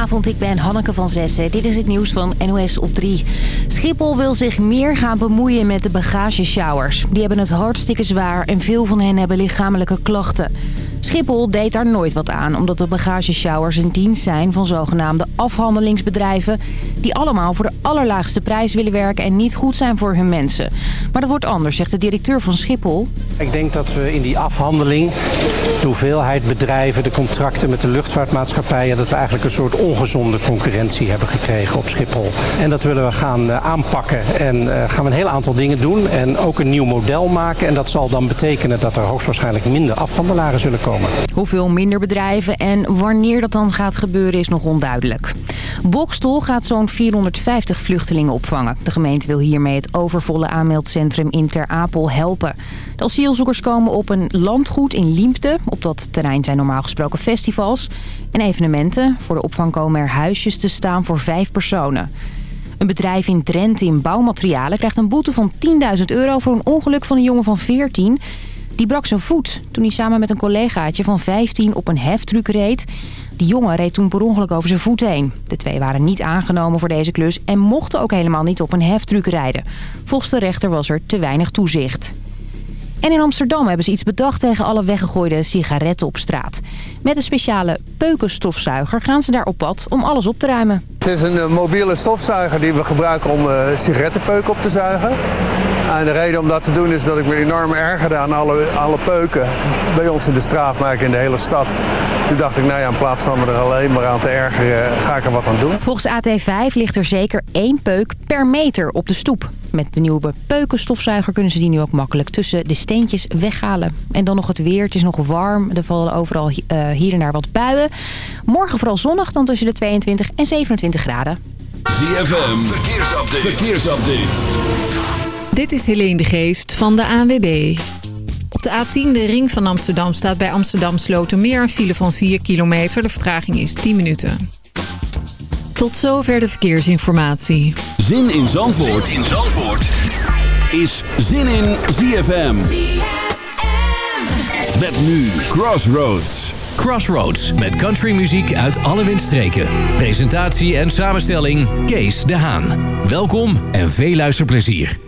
Goedenavond, ik ben Hanneke van Zessen. Dit is het nieuws van NOS op 3. Schiphol wil zich meer gaan bemoeien met de bagageshowers. Die hebben het hartstikke zwaar en veel van hen hebben lichamelijke klachten. Schiphol deed daar nooit wat aan, omdat de bagageshowers een dienst zijn van zogenaamde afhandelingsbedrijven... die allemaal voor de allerlaagste prijs willen werken en niet goed zijn voor hun mensen. Maar dat wordt anders, zegt de directeur van Schiphol. Ik denk dat we in die afhandeling, de hoeveelheid bedrijven, de contracten met de luchtvaartmaatschappijen... dat we eigenlijk een soort ongezonde concurrentie hebben gekregen op Schiphol. En dat willen we gaan eh, aanpakken en uh, gaan we een heel aantal dingen doen en ook een nieuw model maken. En dat zal dan betekenen dat er hoogstwaarschijnlijk minder afhandelaren zullen komen. Hoeveel minder bedrijven en wanneer dat dan gaat gebeuren is nog onduidelijk. Bokstel gaat zo'n 450 vluchtelingen opvangen. De gemeente wil hiermee het overvolle aanmeldcentrum in Ter Apel helpen. De asielzoekers komen op een landgoed in Liempte. Op dat terrein zijn normaal gesproken festivals en evenementen. Voor de opvang komen er huisjes te staan voor vijf personen. Een bedrijf in Drenthe in bouwmaterialen krijgt een boete van 10.000 euro... voor een ongeluk van een jongen van 14... Die brak zijn voet toen hij samen met een collegaatje van 15 op een heftruck reed. Die jongen reed toen per ongeluk over zijn voet heen. De twee waren niet aangenomen voor deze klus en mochten ook helemaal niet op een heftruck rijden. Volgens de rechter was er te weinig toezicht. En in Amsterdam hebben ze iets bedacht tegen alle weggegooide sigaretten op straat. Met een speciale peukenstofzuiger gaan ze daar op pad om alles op te ruimen. Het is een mobiele stofzuiger die we gebruiken om uh, sigarettenpeuken op te zuigen. En de reden om dat te doen is dat ik me enorm ergerde aan alle, alle peuken bij ons in de straat, maar in de hele stad. Toen dacht ik, nou ja, in plaats van me er alleen maar aan te ergeren, ga ik er wat aan doen. Volgens AT5 ligt er zeker één peuk per meter op de stoep. Met de nieuwe peukenstofzuiger kunnen ze die nu ook makkelijk tussen de steentjes weghalen. En dan nog het weer. Het is nog warm. Er vallen overal hier en daar wat buien. Morgen vooral zonnig, dan tussen de 22 en 27 graden. ZFM, verkeersupdate. verkeersupdate. Dit is Helene de Geest van de ANWB. Op de A10, de ring van Amsterdam, staat bij Amsterdam Slotermeer een file van 4 kilometer. De vertraging is 10 minuten. Tot zover de verkeersinformatie. Zin in Zandvoort, zin in Zandvoort. is Zin in ZFM. Met nu Crossroads. Crossroads met countrymuziek uit alle windstreken. Presentatie en samenstelling Kees de Haan. Welkom en veel luisterplezier.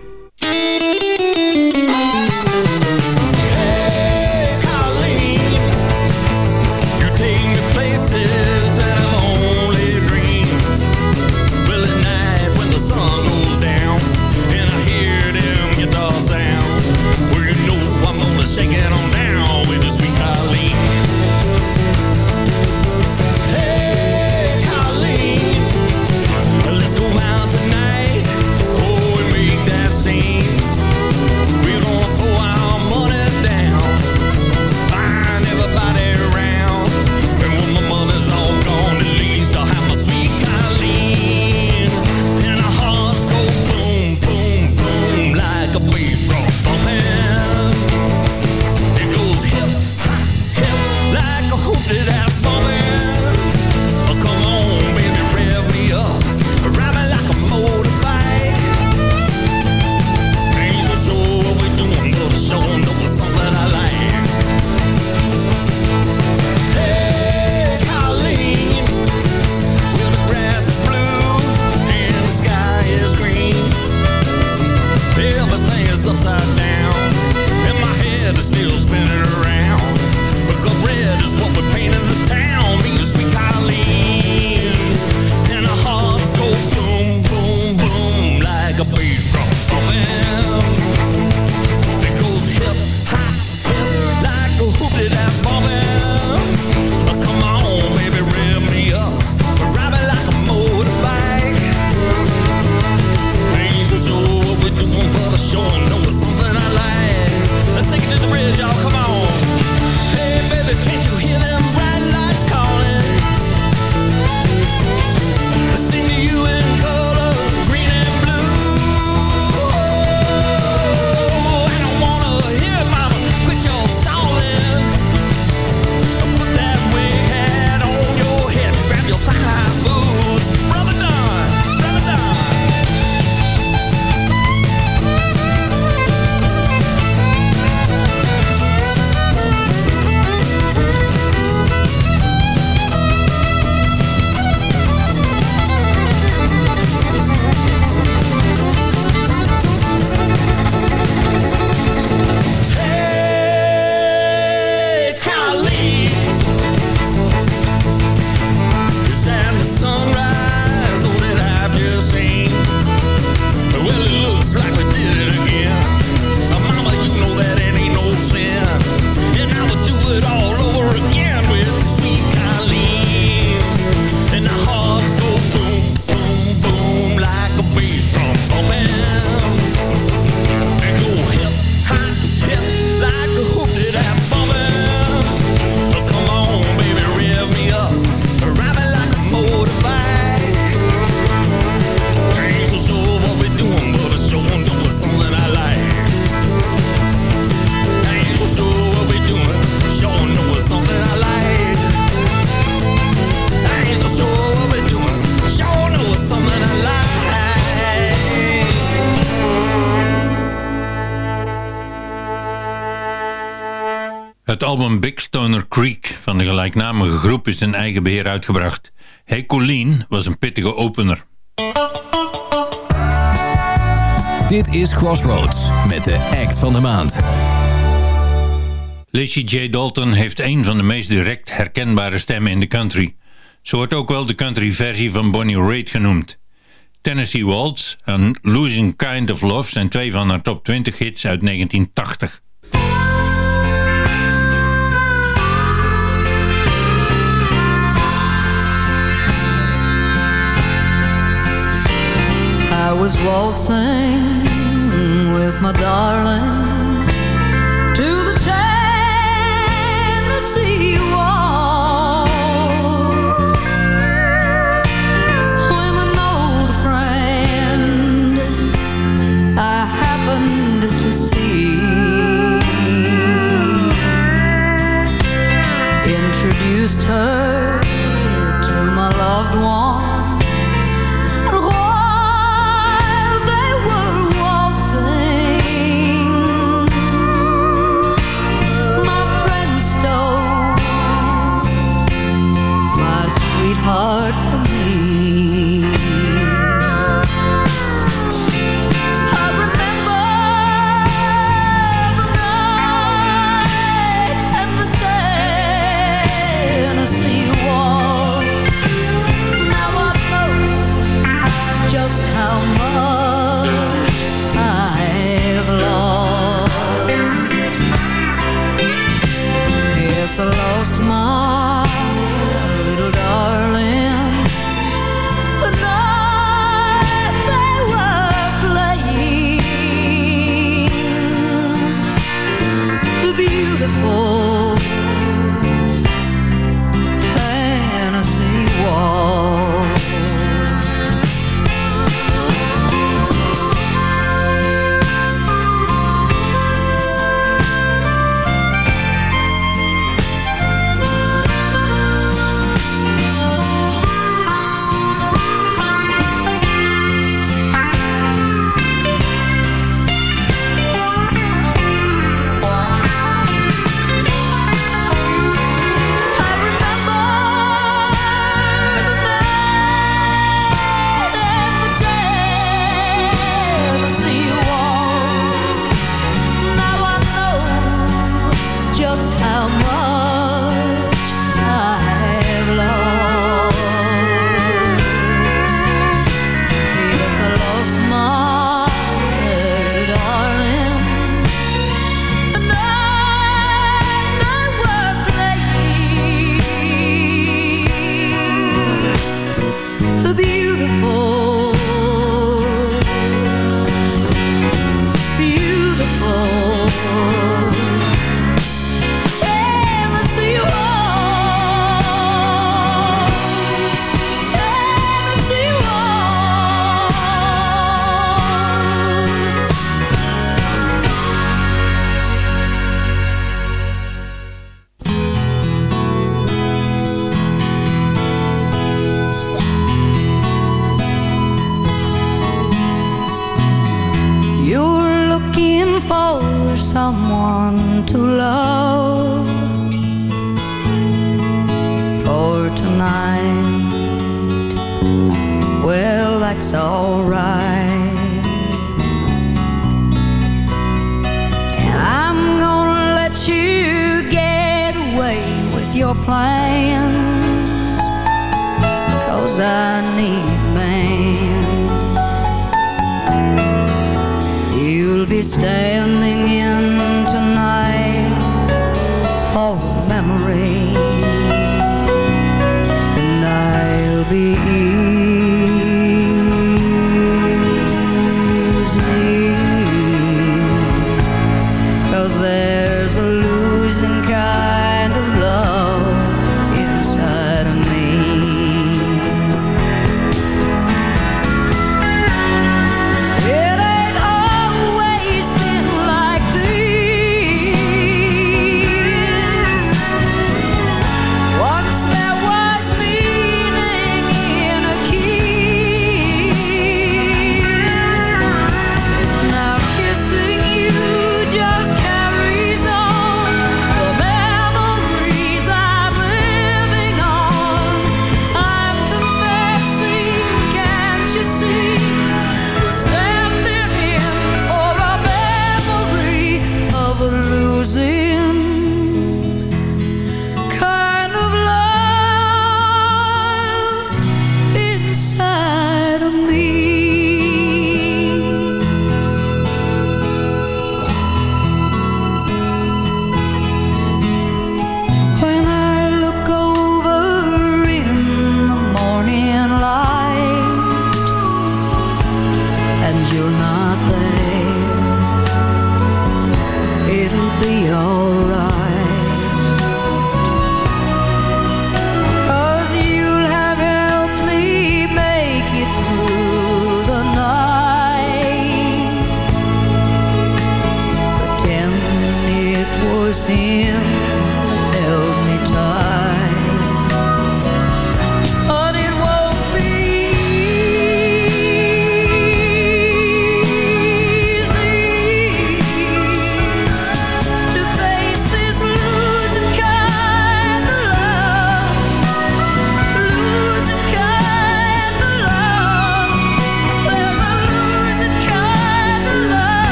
Big Stoner Creek van de gelijknamige groep is in eigen beheer uitgebracht. Hey Colleen was een pittige opener. Dit is Crossroads met de act van de maand. Lacey J. Dalton heeft een van de meest direct herkenbare stemmen in de country. Ze wordt ook wel de country versie van Bonnie Raitt genoemd. Tennessee Waltz en Losing Kind of Love zijn twee van haar top 20 hits uit 1980. Was waltzing with my darling sweetheart beautiful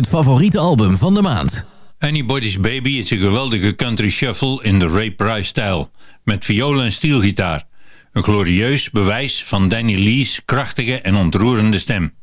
het favoriete album van de maand. Anybody's Baby is een geweldige country shuffle in de Ray Price-stijl. Met violen en stielgitaar. Een glorieus bewijs van Danny Lee's krachtige en ontroerende stem.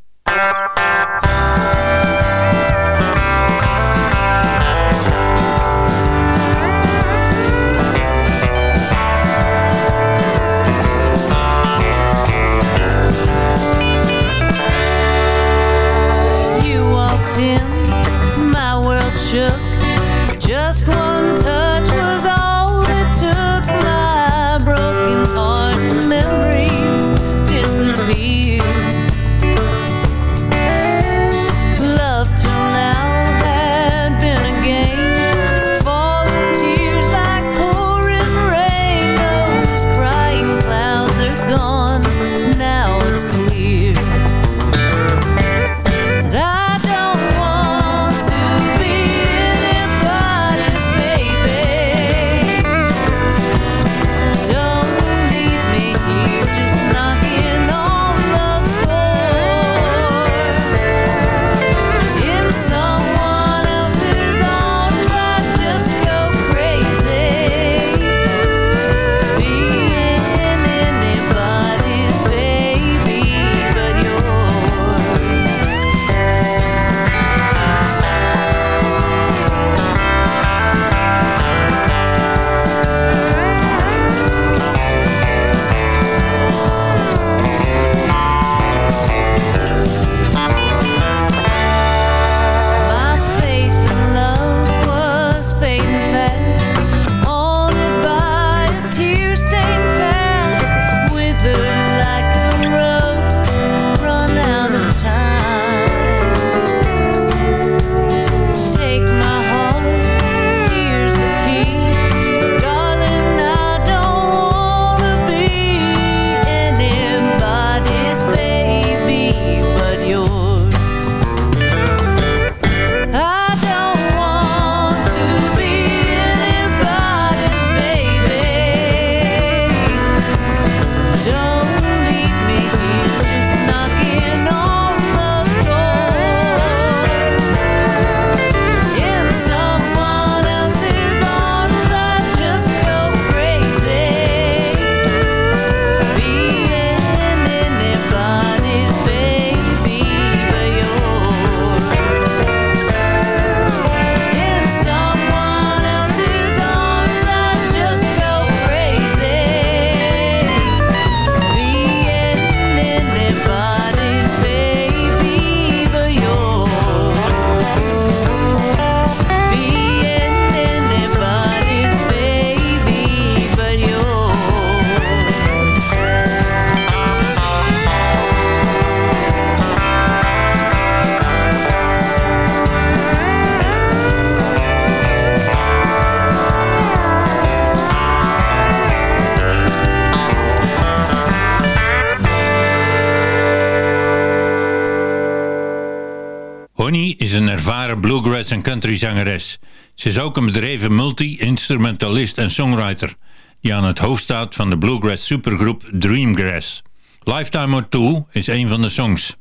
Bluegrass en country zangeres. Ze is ook een bedreven multi-instrumentalist en songwriter... die aan het hoofd staat van de bluegrass supergroep Dreamgrass. Lifetime or Two is een van de songs.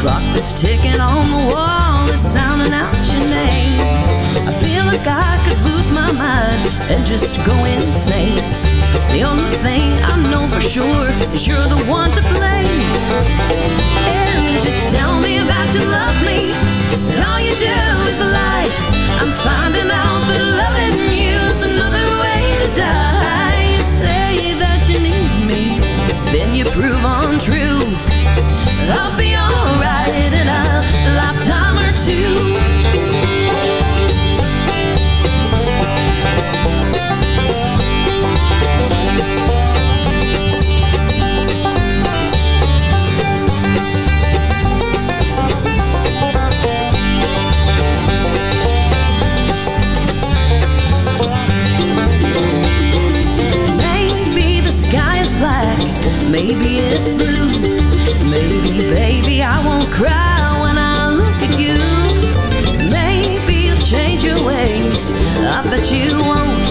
Clock that's ticking on the wall and just go insane. The only thing I know for sure is you're the one to blame. And you tell me about you love me, and all you do is lie. I'm finding out that loving you is another way to die. You say that you need me, then you prove untrue. I'll be Maybe it's blue. Maybe, baby, I won't cry when I look at you. Maybe you'll change your ways. I bet you won't.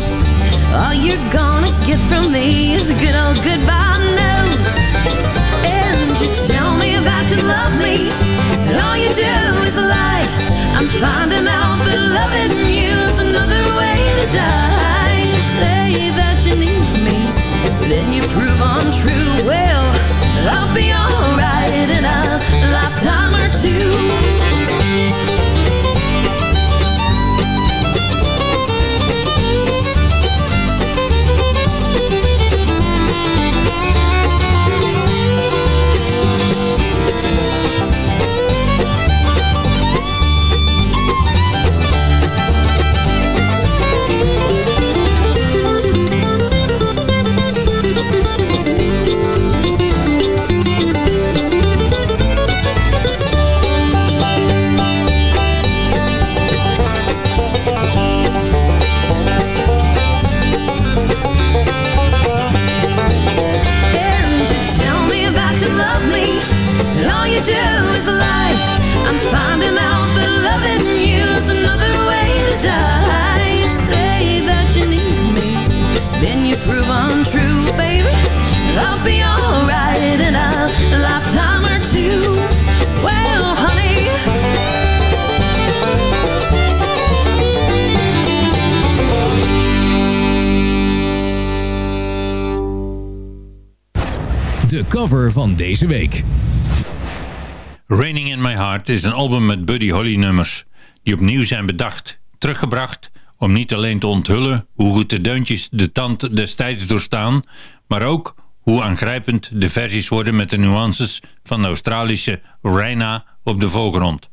All you're gonna get from me is a good old goodbye nose. And you tell me that you love me, and all you do is lie. I'm finding out that loving you's another way to die. You say that you prove untrue. Well, I'll be alright in a lifetime or two. van deze week. Raining in My Heart is een album met Buddy Holly nummers die opnieuw zijn bedacht, teruggebracht om niet alleen te onthullen hoe goed de deuntjes de tand destijds doorstaan, maar ook hoe aangrijpend de versies worden met de nuances van de Australische Reina op de voorgrond.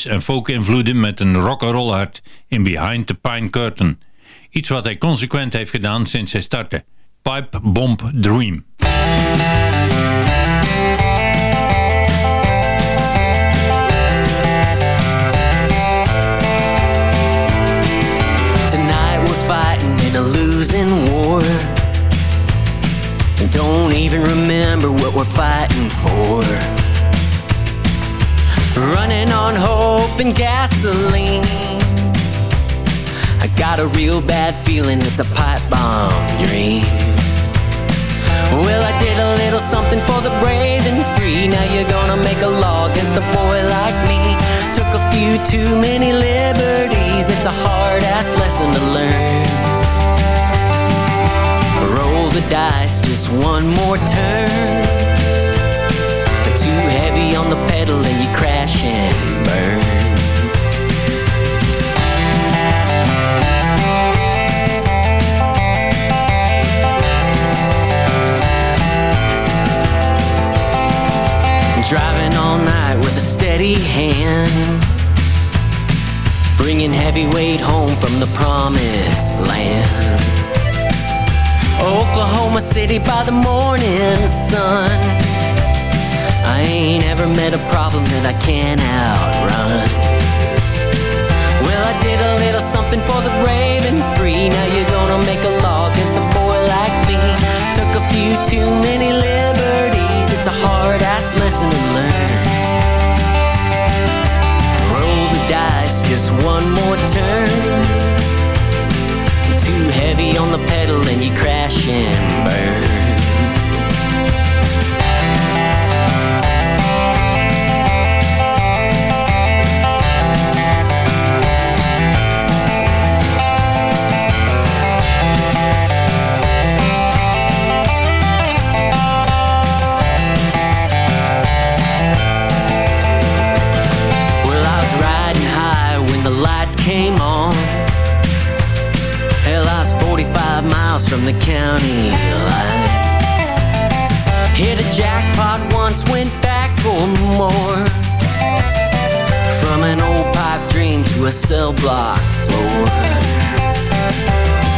Blues en folk invloeden met een rock'n'roll hart in Behind the Pine Curtain. Iets wat hij consequent heeft gedaan sinds hij startte. Pipe Bomb Dream. Tonight we're fighting in a losing war. And don't even remember what we're fighting for. Running on hope and gasoline. I got a real bad feeling it's a pipe bomb dream. Well, I did a little something for the brave and free. Now you're gonna make a law against a boy like me. Took a few too many liberties. It's a hard ass lesson to learn. Roll the dice, just one more turn. Too heavy crash and burn. Driving all night with a steady hand. Bringing heavyweight home from the promised land. Oklahoma City by the morning sun. I ain't ever met a problem that I can't outrun. Well, I did a little something for the brave and free. Now you're gonna make a law against a boy like me. Took a few too many liberties. It's a hard ass lesson to learn. Roll the dice, just one more turn. Too heavy on the pedal and you crash and burn. From the county line. Hit a jackpot once, went back for more. From an old pipe dream to a cell block floor.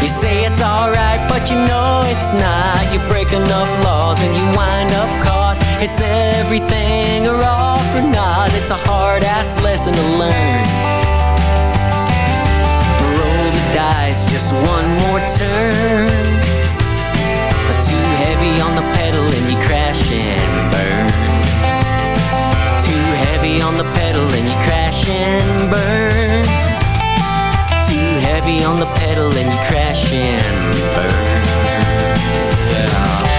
You say it's alright, but you know it's not. You break enough laws and you wind up caught. It's everything or all for naught. It's a hard ass lesson to learn. Just one more turn. But too heavy on the pedal and you crash and burn. Too heavy on the pedal and you crash and burn. Too heavy on the pedal and you crash and burn. Yeah.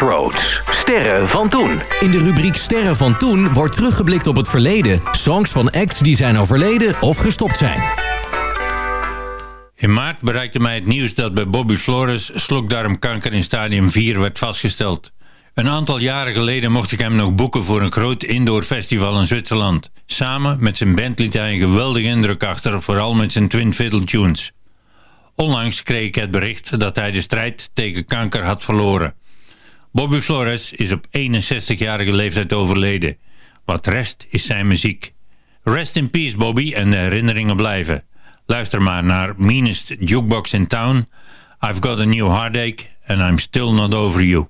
Crossroads. Sterren van toen. In de rubriek Sterren van toen wordt teruggeblikt op het verleden. Songs van acts die zijn overleden of gestopt zijn. In maart bereikte mij het nieuws dat bij Bobby Flores slokdarmkanker in stadium 4 werd vastgesteld. Een aantal jaren geleden mocht ik hem nog boeken voor een groot indoor festival in Zwitserland. Samen met zijn band liet hij een geweldige indruk achter, vooral met zijn twin fiddle tunes. Onlangs kreeg ik het bericht dat hij de strijd tegen kanker had verloren. Bobby Flores is op 61-jarige leeftijd overleden. Wat rest is zijn muziek. Rest in peace Bobby en de herinneringen blijven. Luister maar naar Meanest Jukebox in Town, I've Got a New Heartache and I'm Still Not Over You.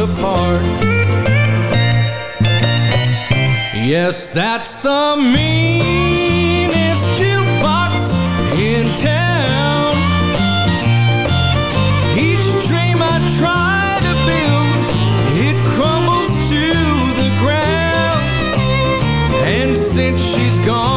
apart. Yes, that's the meanest jukebox in town. Each dream I try to build, it crumbles to the ground. And since she's gone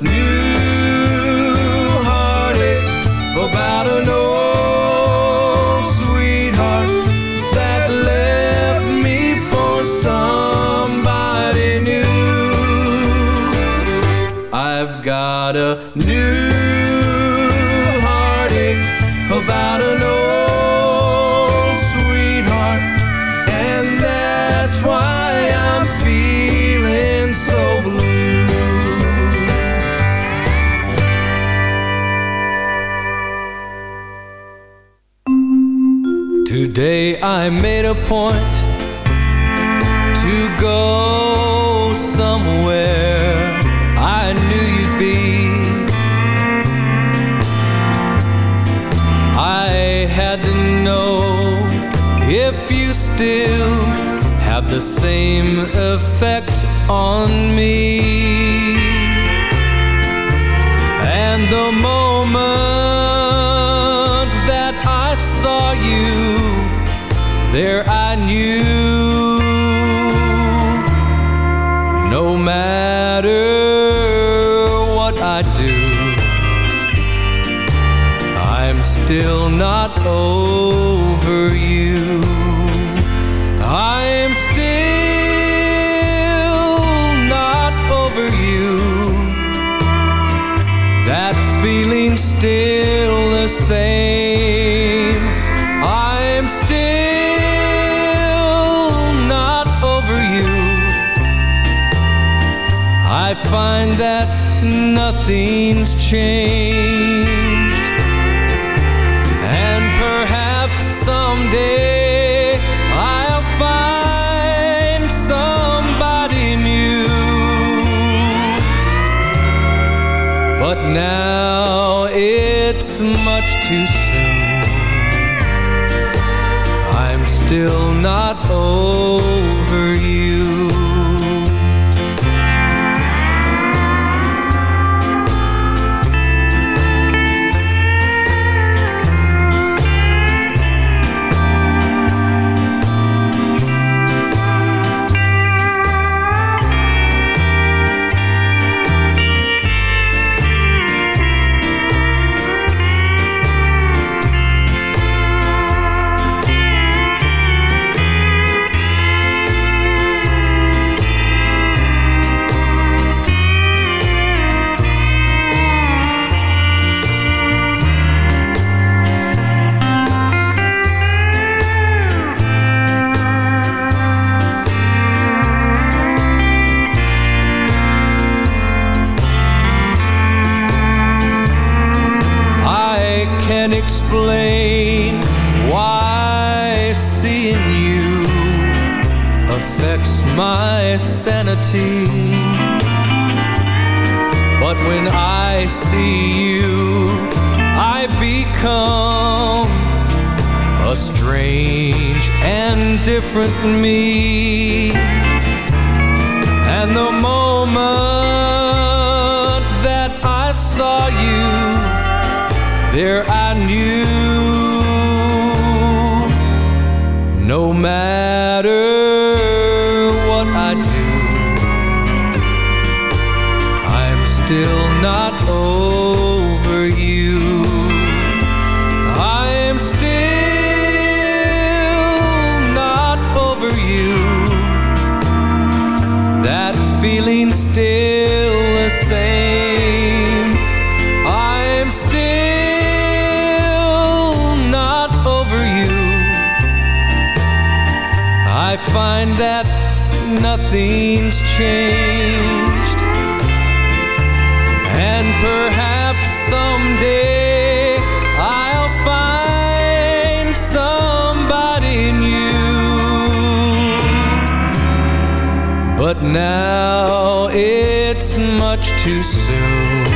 nu I made a point to go somewhere. I knew you'd be. I had to know if you still have the same effect on me. changed. And perhaps someday I'll find somebody new. But now it's much too soon. I'm still not still not over you. I am still not over you. That feeling still the same. I am still not over you. I find that nothing's changed. too soon.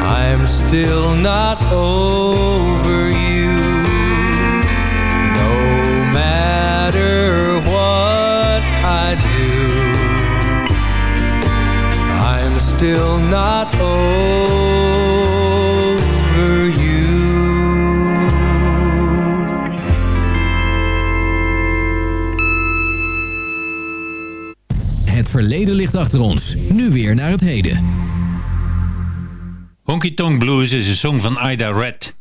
I'm still not over you. No matter what I do I'm still not over you. Het verleden ligt achter ons weer naar het heden. Honky Tonk Blues is een song van Ida Red.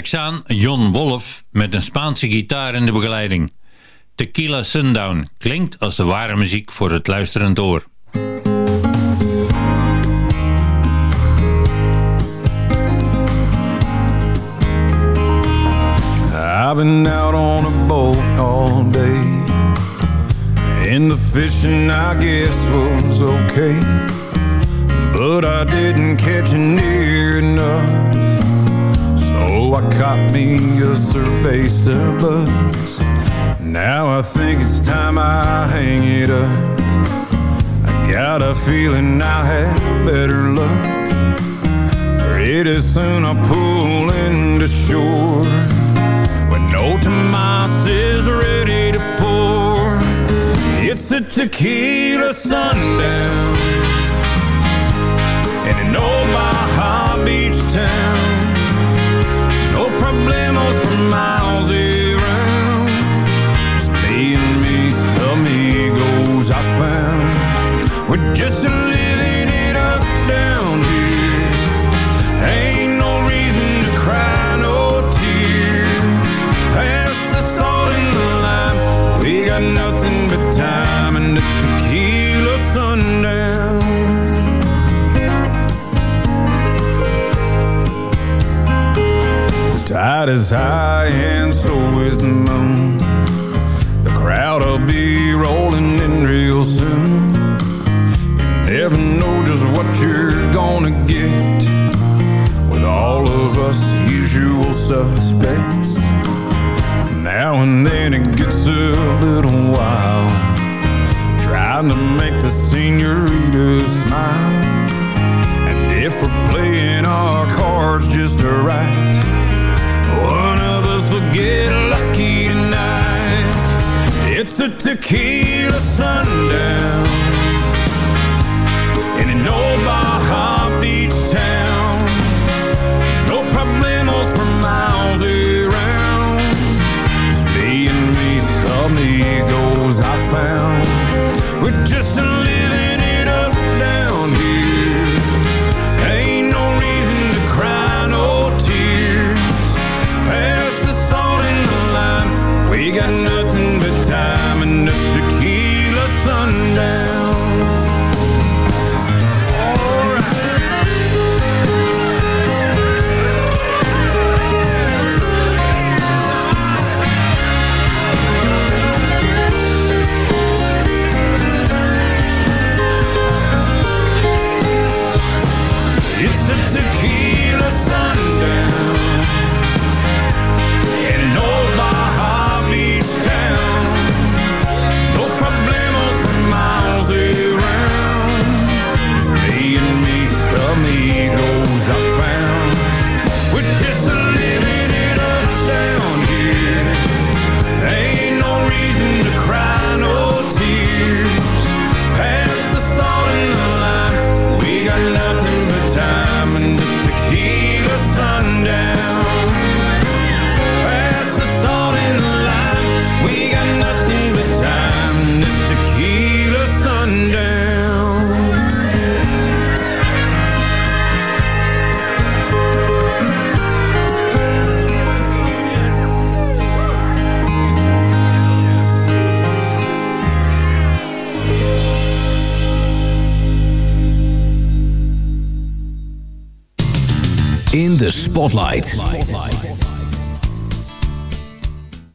Texaan John Wolf met een Spaanse gitaar in de begeleiding. Tequila Sundown klinkt als de ware muziek voor het luisterend oor. I've been out on a boat all day And the fishing I guess was okay But I didn't catch near enough caught me a of surplus. Now I think it's time I hang it up. I got a feeling I have better luck. Pretty soon I pull into shore. When no Tomas is ready to pour, it's a tequila sundown. In an old Baja Beach town just a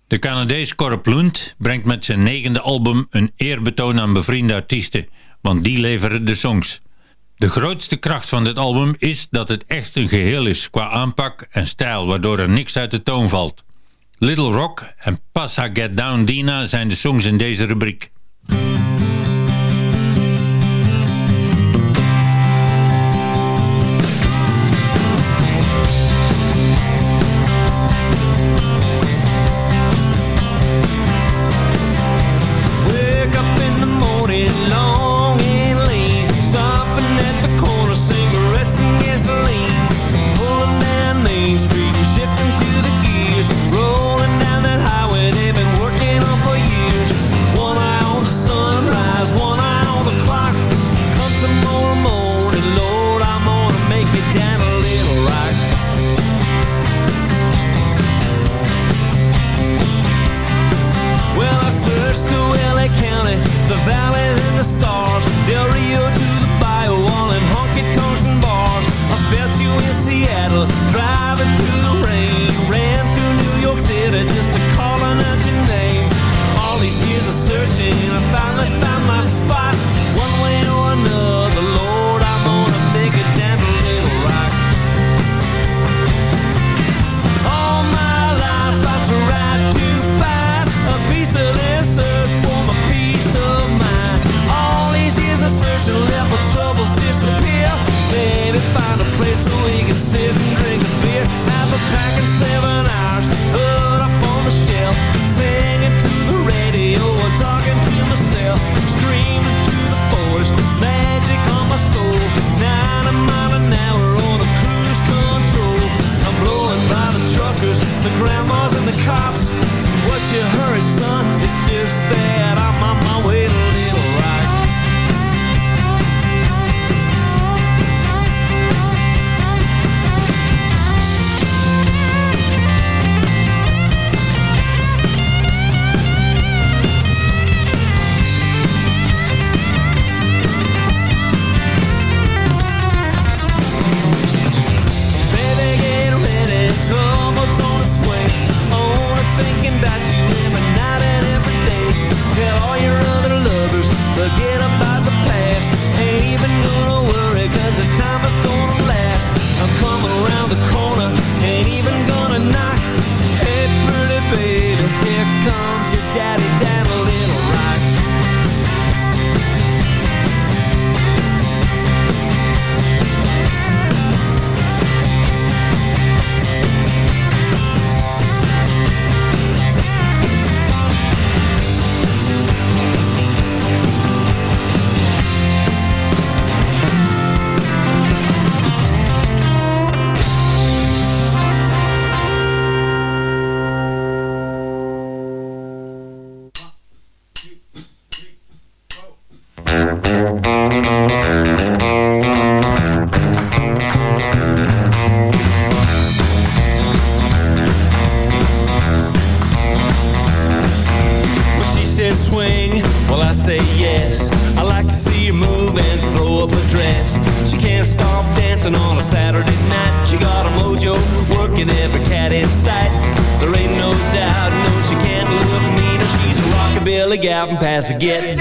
De Canadees Corp Lund brengt met zijn negende album een eerbetoon aan bevriende artiesten, want die leveren de songs. De grootste kracht van dit album is dat het echt een geheel is qua aanpak en stijl, waardoor er niks uit de toon valt. Little Rock en Passa Get Down Dina zijn de songs in deze rubriek. as.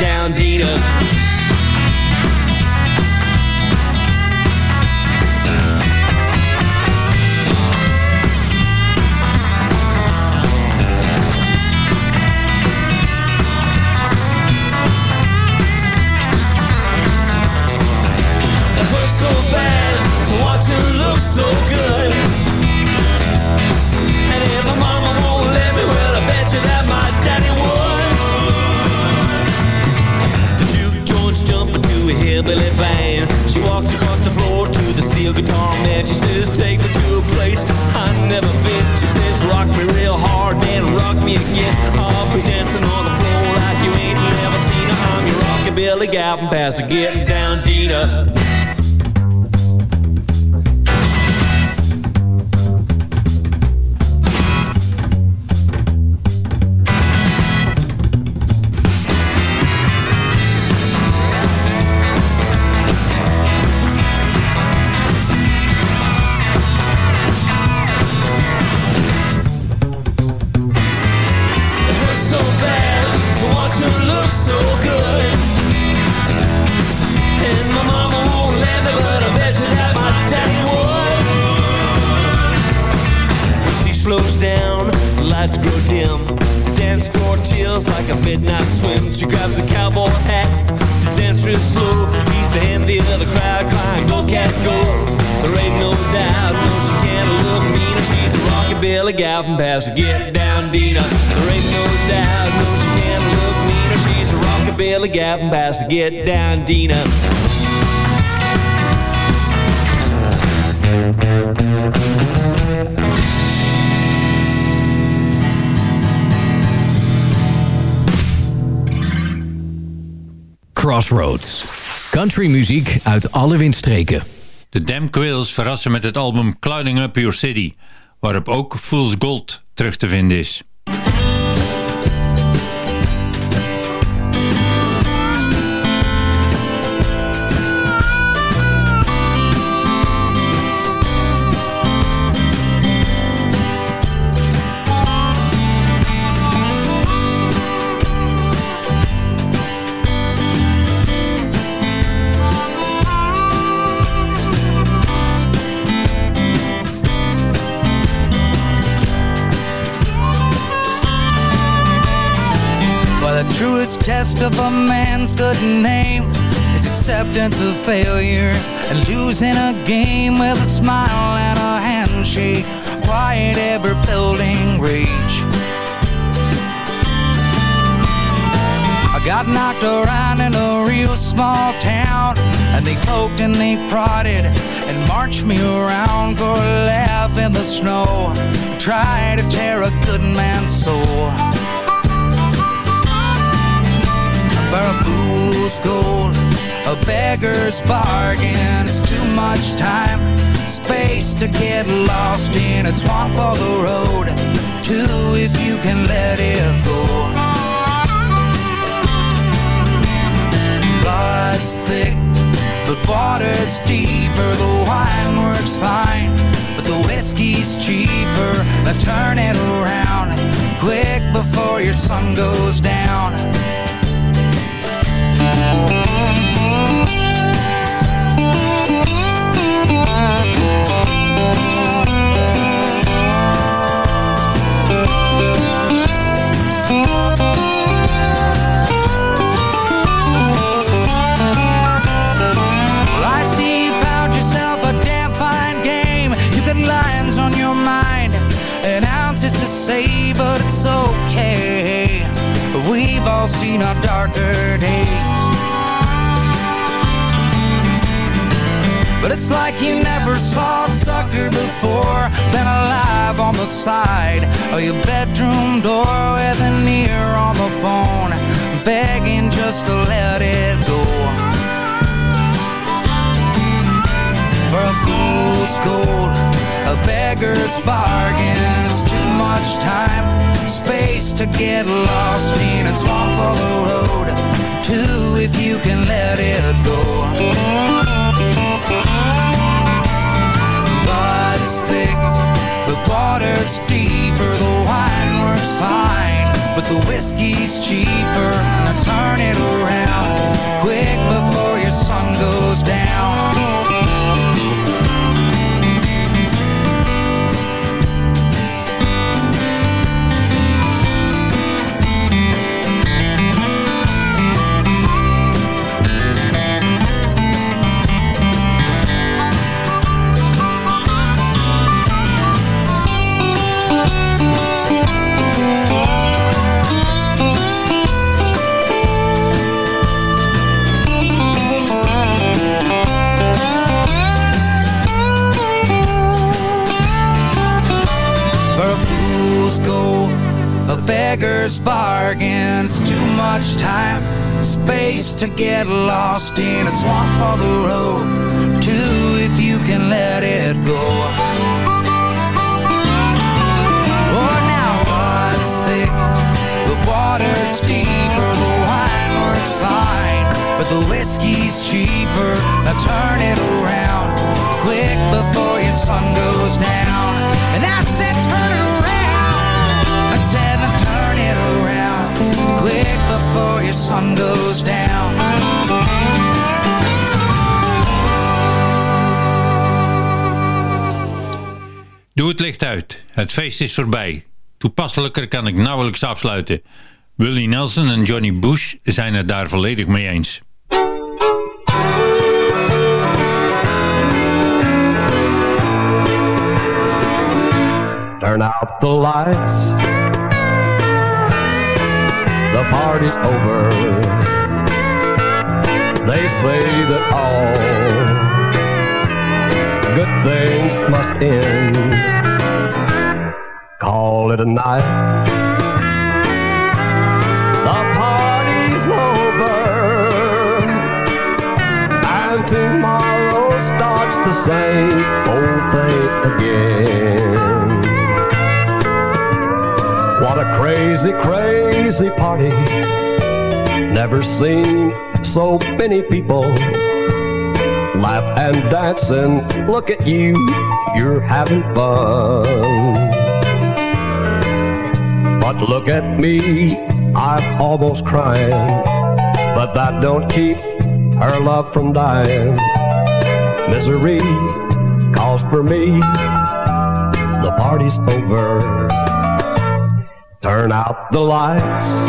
Country muziek uit alle windstreken. De Damn Quills verrassen met het album Clouding Up Your City, waarop ook Fool's Gold terug te vinden is. The truest test of a man's good name is acceptance of failure and losing a game with a smile and a handshake. Quiet, ever building rage. I got knocked around in a real small town, and they poked and they prodded and marched me around for a laugh in the snow. Try to tear a good man's soul. For a fool's gold, a beggar's bargain. It's too much time, space to get lost in. It's one for the road, two if you can let it go. Blood's thick, but water's deeper. The wine works fine, but the whiskey's cheaper. Now turn it around, quick before your sun goes down. But it's okay. We've all seen our darker days. But it's like you never saw a sucker before. Been alive on the side of your bedroom door With an ear on the phone Begging just to let it go. For a fool's gold A beggar's bargain. It's too much time Space to get lost in It's one for the road. Two if you can let it go the whiskey's cheaper. Beggar's bargain. It's too much time, space to get lost in. It's one for the road, two if you can let it go. Oh, now what's thick? The water's deeper, the wine works fine, but the whiskey's cheaper. Now turn it around, quick before your sun goes down. Quick before your sun goes down. Doe het licht uit. Het feest is voorbij. Toepasselijker kan ik nauwelijks afsluiten. Willie Nelson en Johnny Bush zijn het daar volledig mee eens. Turn out the lights. The party's over. They say that all good things must end. Call it a night. The party's over. And tomorrow starts the same old thing again. What a crazy, crazy party. Never seen so many people laugh and dance and look at you. You're having fun. But look at me, I'm almost crying. But that don't keep her love from dying. Misery calls for me. The party's over. Turn out the lights.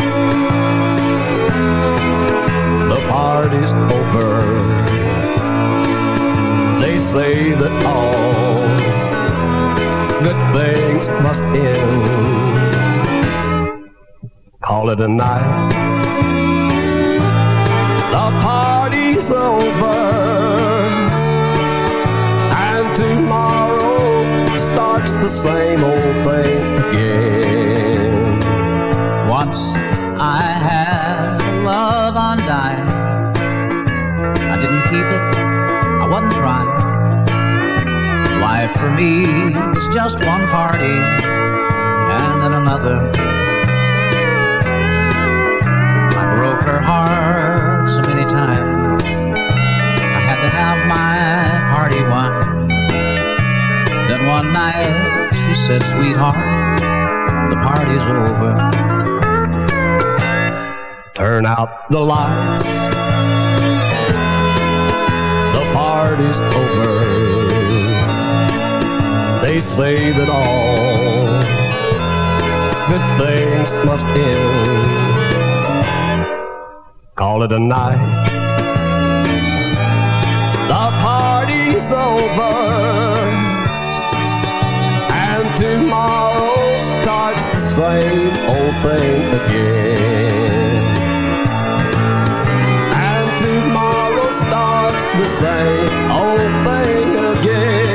The party's over. They say that all good things must end. Call it a night. The party's over. And tomorrow starts the same old thing Wasn't trying. Life for me was just one party and then another. I broke her heart so many times. I had to have my party wine. Then one night she said, Sweetheart, the party's over. Turn out the lights. Party's over. They say that all good things must end. Call it a night. The party's over. And tomorrow starts the same old thing again. The same old thing again.